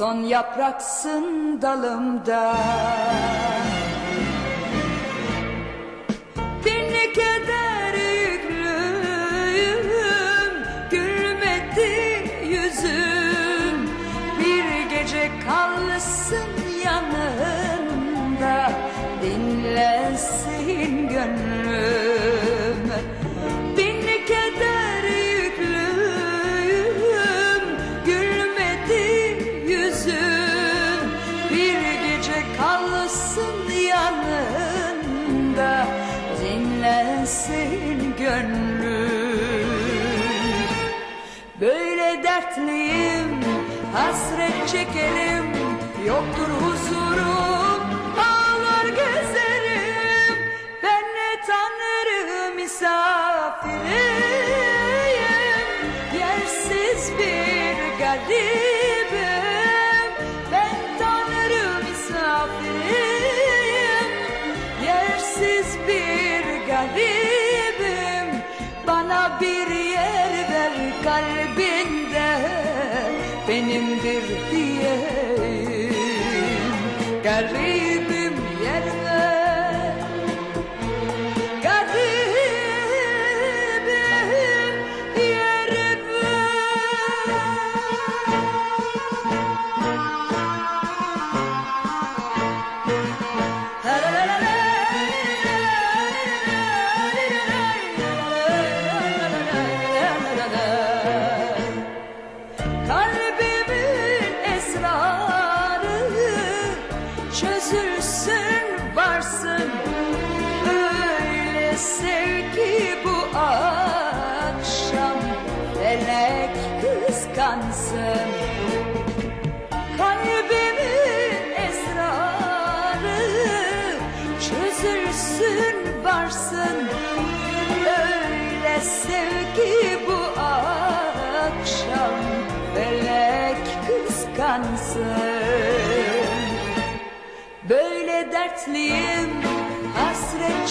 Son yapraksın dalımda. Bir ne kadar yüklüyüm Gülmedi yüzüm. Bir gece kalsın yanında Dinlensin gönlüm. hasret çekerim Yoktur huzurum Ağlar gezerim. Ben ne tanrı misafiriyim Yersiz bir garibim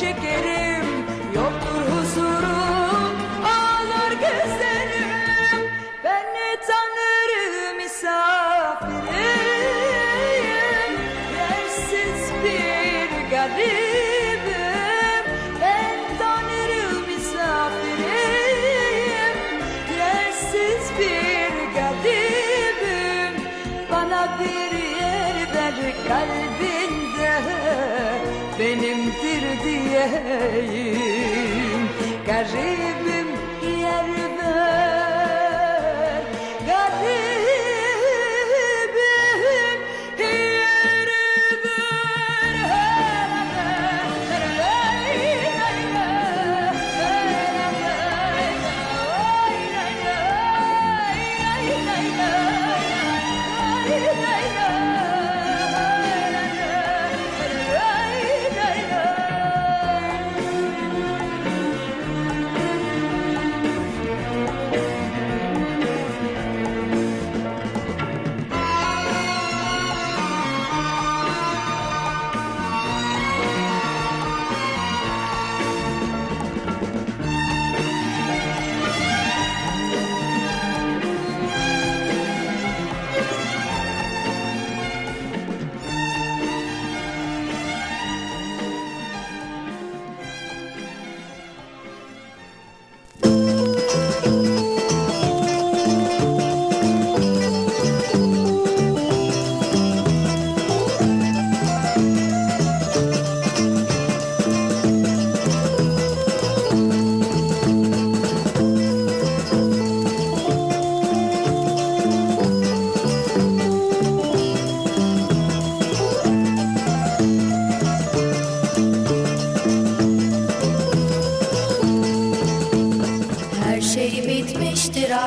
şekerim yoktu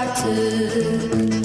artık.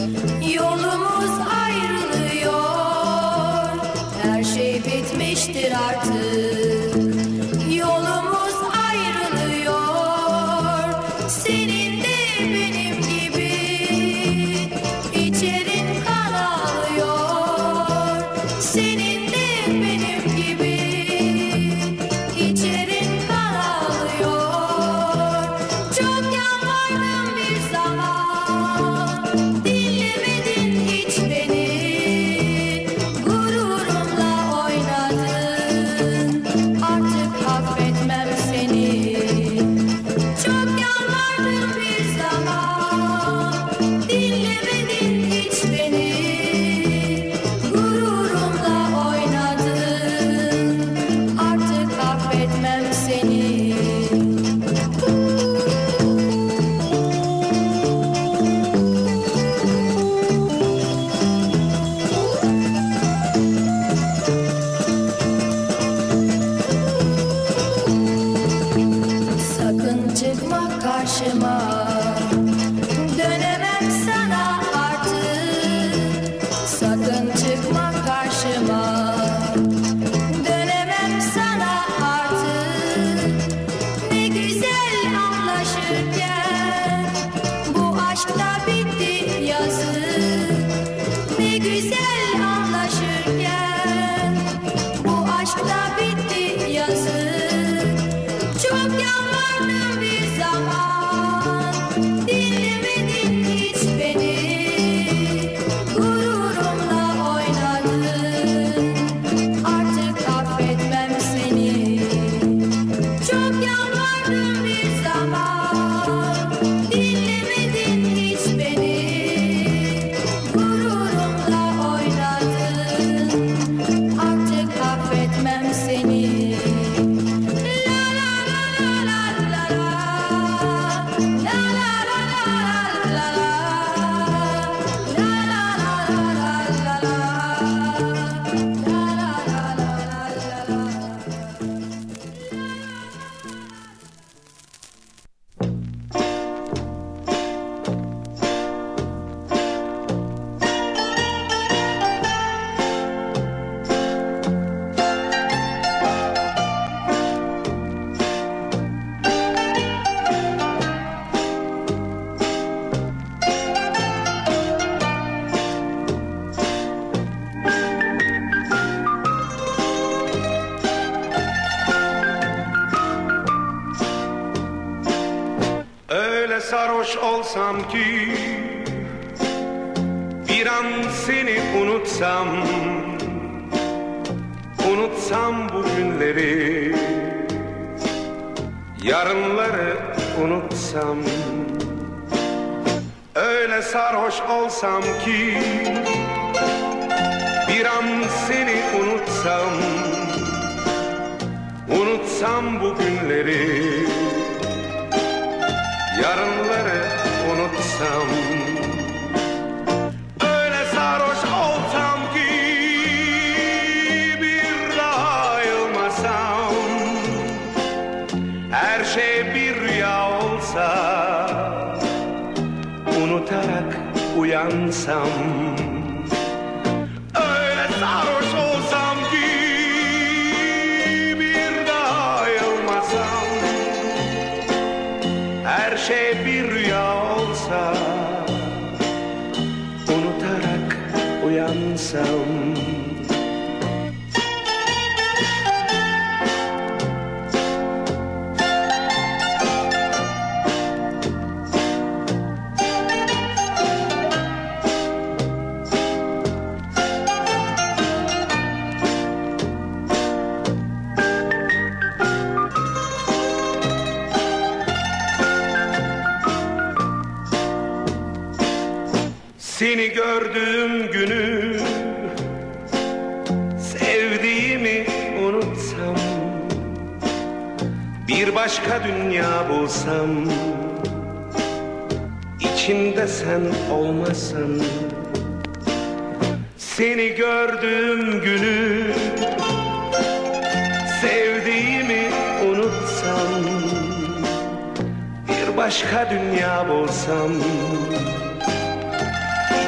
Sarhoş olsam ki Bir an seni unutsam Unutsam bu günleri Yarınları unutsam. Öyle sarhoş olsam ki Bir an seni unutsam Unutsam bu günleri Yarınları uyansam Seni gördüğüm günü Sevdiğimi unutsam Bir başka dünya bulsam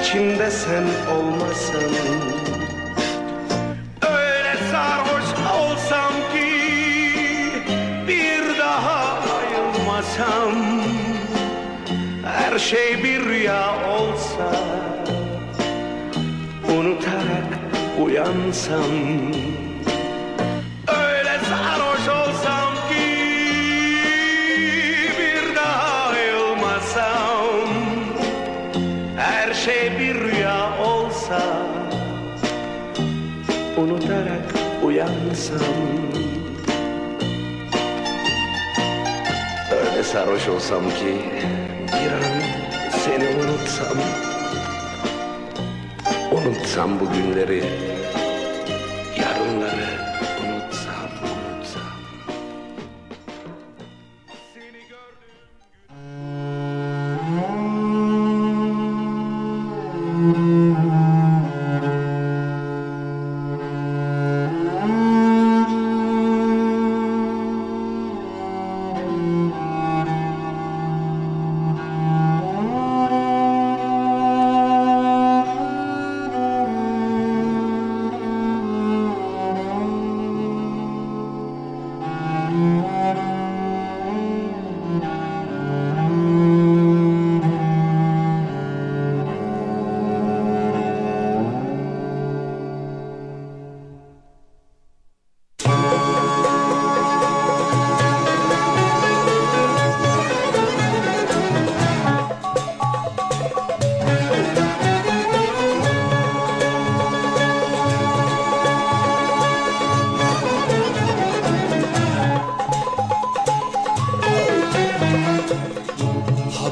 içimde sen olmasan Öyle sarhoş olsam ki bir daha ayılmasam Her şey bir rüya uyansam Öyle sarhoş olsam ki bir daha ayılmasam her şey bir rüya olsa Unutarak uyansam. Öyle sarhoş olsam ki Bir an seni unutsam Unutsam bu günleri Yarınları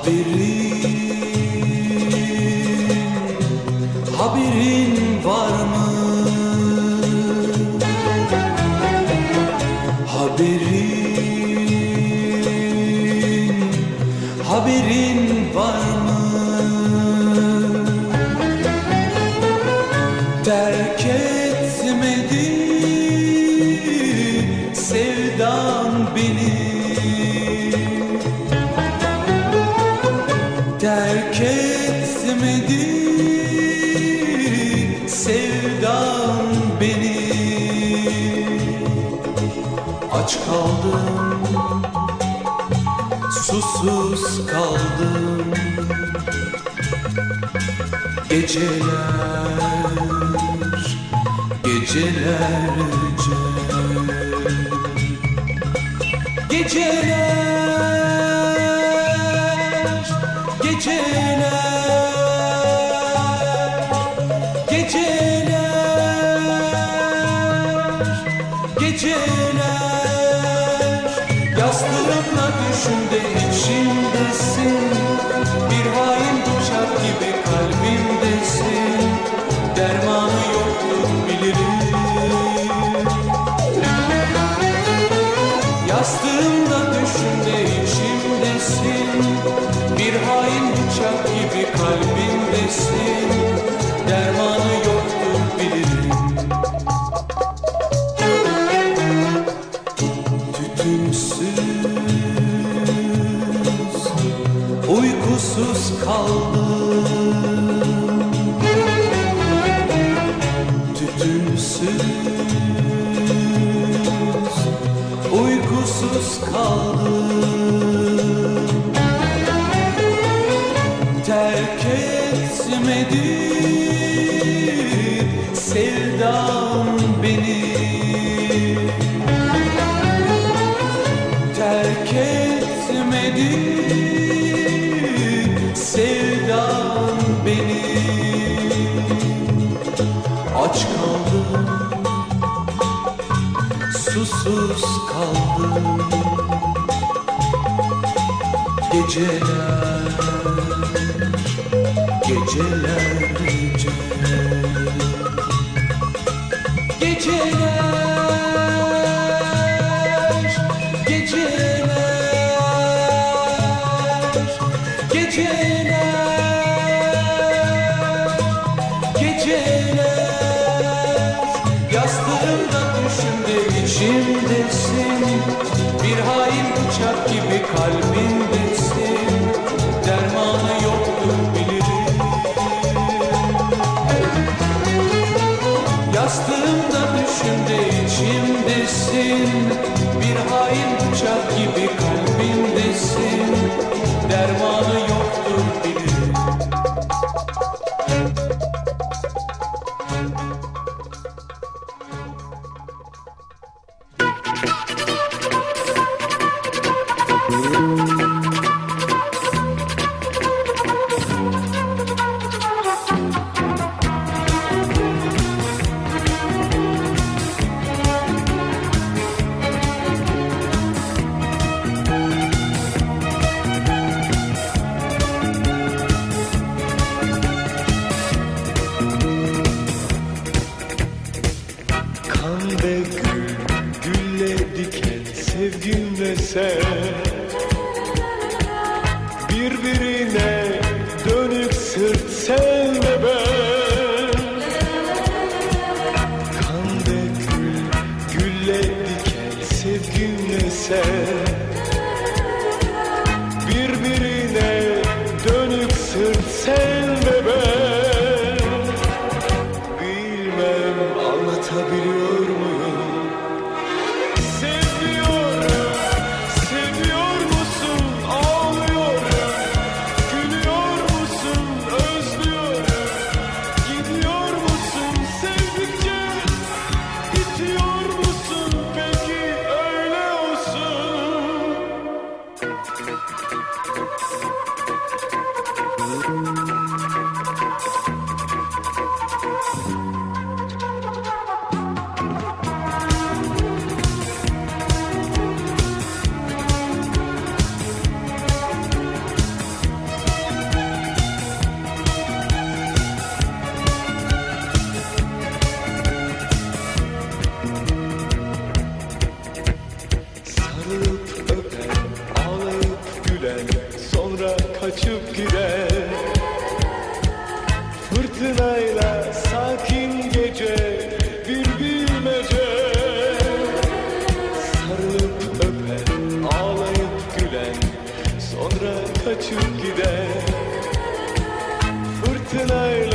believe. aç kaldım. Susuz kaldım. Geceler Gecelerce Geceler. terk etmedi sevdam beni. Terk etmedi sevdam beni. Aç kaldım. Susuz kaldım. Geceler geceler geceler Geceler sonra kaçıp gider. Fırtınayla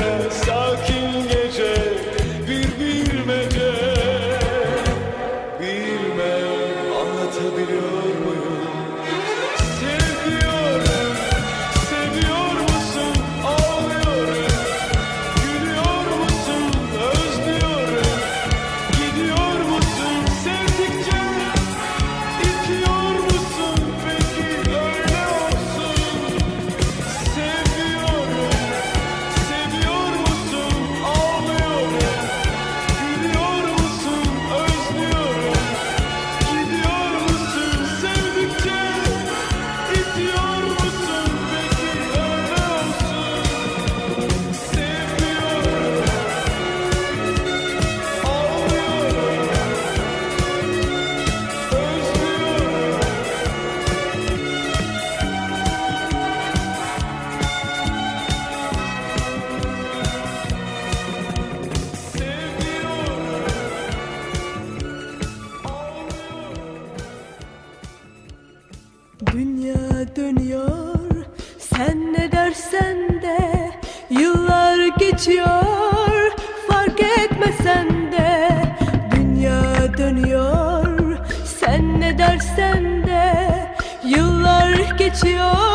chiều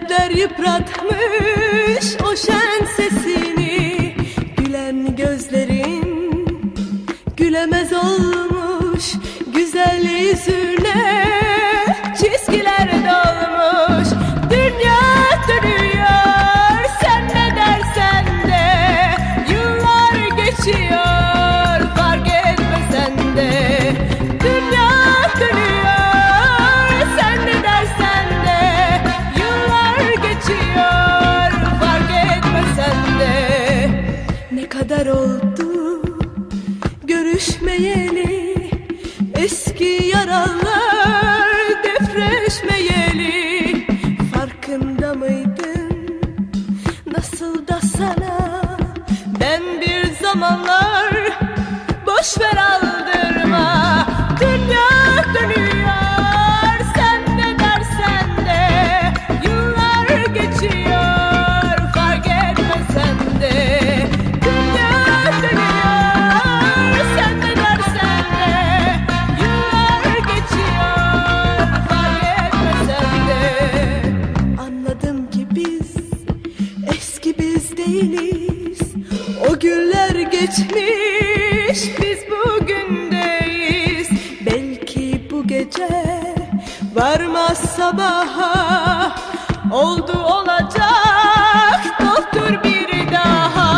Dertler yıpratmış o şen sesini. Gülen gözlerin gülemez olmuş güzel yüzüne. gitmeyeli Eski yaralı değiliz. O günler geçmiş biz bugündeyiz Belki bu gece varmaz sabaha Oldu olacak. Doktor bir daha.